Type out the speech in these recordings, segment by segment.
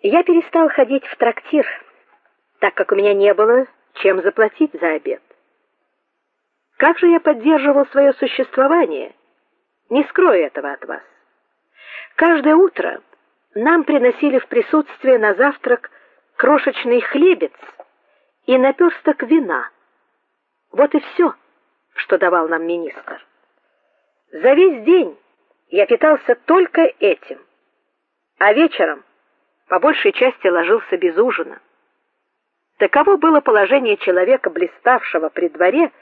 Я перестал ходить в трактир, так как у меня не было чем заплатить за обед. Как же я поддерживал свое существование? Не скрою этого от вас. Каждое утро нам приносили в присутствие на завтрак крошечный хлебец и наперсток вина. Вот и все, что давал нам министр. За весь день я питался только этим. А вечером по большей части ложился без ужина. Таково было положение человека, блиставшего при дворе,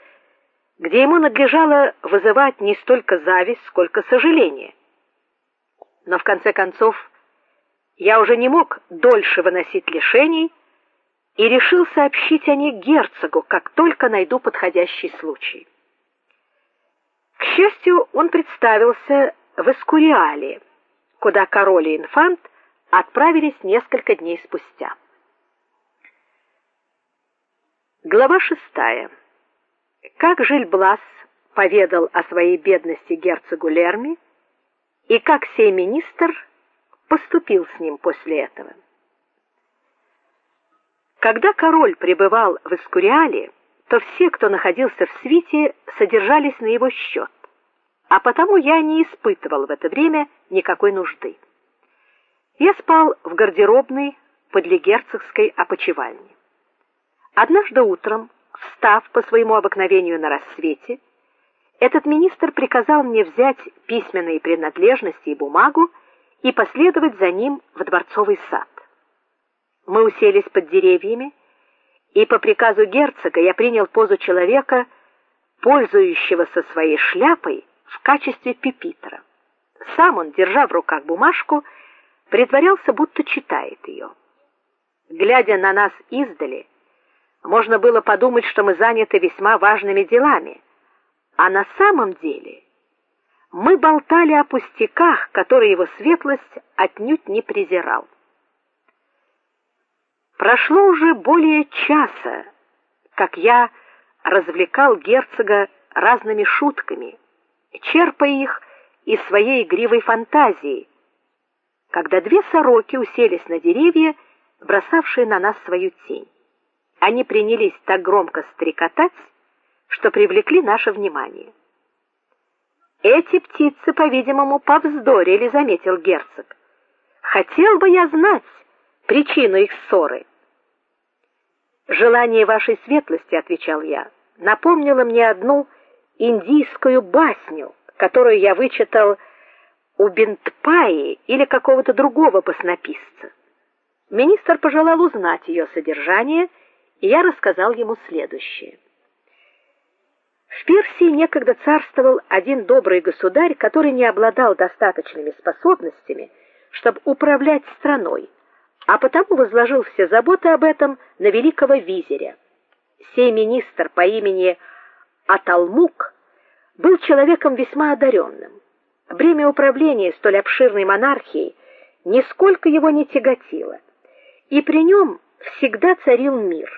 где ему надлежало вызывать не столько зависть, сколько сожаление. Но в конце концов я уже не мог дольше выносить лишений и решил сообщить о них герцогу, как только найду подходящий случай. К счастью, он представился в Эскуриале, куда король и инфант отправились несколько дней спустя. Глава шестая. Как Жильблас поведал о своей бедности герцогу Лерми и как сей министр поступил с ним после этого. Когда король пребывал в Эскуриале, то все, кто находился в свите, содержались на его счет, а потому я не испытывал в это время никакой нужды. Я спал в гардеробной подле герцогской опочивальни. Однажды утром, встав по своему обыкновению на рассвете, этот министр приказал мне взять письменные принадлежности и бумагу и последовать за ним в дворцовый сад. Мы уселись под деревьями, и по приказу герцога я принял позу человека, пользующегося своей шляпой в качестве пепитера. Сам он, держа в руках бумажку, притворялся, будто читает ее. Глядя на нас издали, можно было подумать, что мы заняты весьма важными делами, а на самом деле мы болтали о пустяках, которые его светлость отнюдь не презирал. Прошло уже более часа, как я развлекал герцога разными шутками, черпая их из своей игривой фантазии когда две сороки уселись на деревья, бросавшие на нас свою тень. Они принялись так громко стрекотать, что привлекли наше внимание. Эти птицы, по-видимому, повздорили, заметил герцог. Хотел бы я знать причину их ссоры. Желание вашей светлости, отвечал я, напомнило мне одну индийскую басню, которую я вычитал у Бентпаи или какого-то другого баснописца. Министр пожелал узнать ее содержание, и я рассказал ему следующее. В Персии некогда царствовал один добрый государь, который не обладал достаточными способностями, чтобы управлять страной, а потому возложил все заботы об этом на великого визиря. Сей министр по имени Аталмук был человеком весьма одаренным. Бремя управления столь обширной монархией нисколько его не тяготило, и при нем всегда царил мир.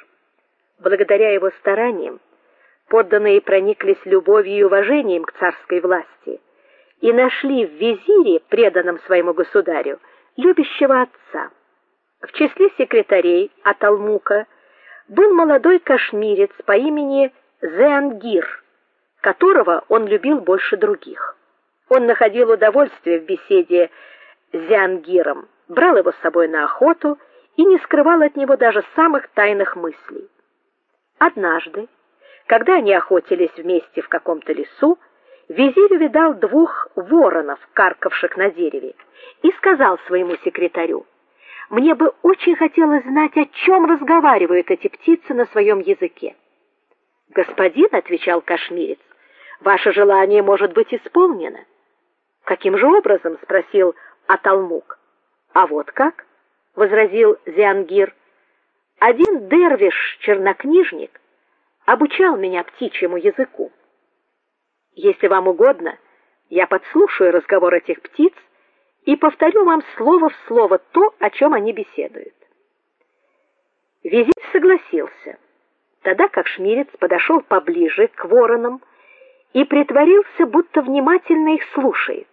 Благодаря его стараниям подданные прониклись любовью и уважением к царской власти и нашли в визире, преданном своему государю, любящего отца. В числе секретарей от был молодой кашмирец по имени Зеангир, которого он любил больше других. Он находил удовольствие в беседе с Зиангиром, брал его с собой на охоту и не скрывал от него даже самых тайных мыслей. Однажды, когда они охотились вместе в каком-то лесу, визирь увидал двух воронов, каркавших на дереве, и сказал своему секретарю: "Мне бы очень хотелось знать, о чем разговаривают эти птицы на своем языке". "Господин", отвечал кашмирец, "ваше желание может быть исполнено". Каким же образом, спросил Аталмук. А вот как, возразил Зиангир. Один дервиш, чернокнижник, обучал меня птичьему языку. Если вам угодно, я подслушаю разговор этих птиц и повторю вам слово в слово то, о чем они беседуют. Визирь согласился. Тогда как шмирец подошел поближе к воронам и притворился, будто внимательно их слушает.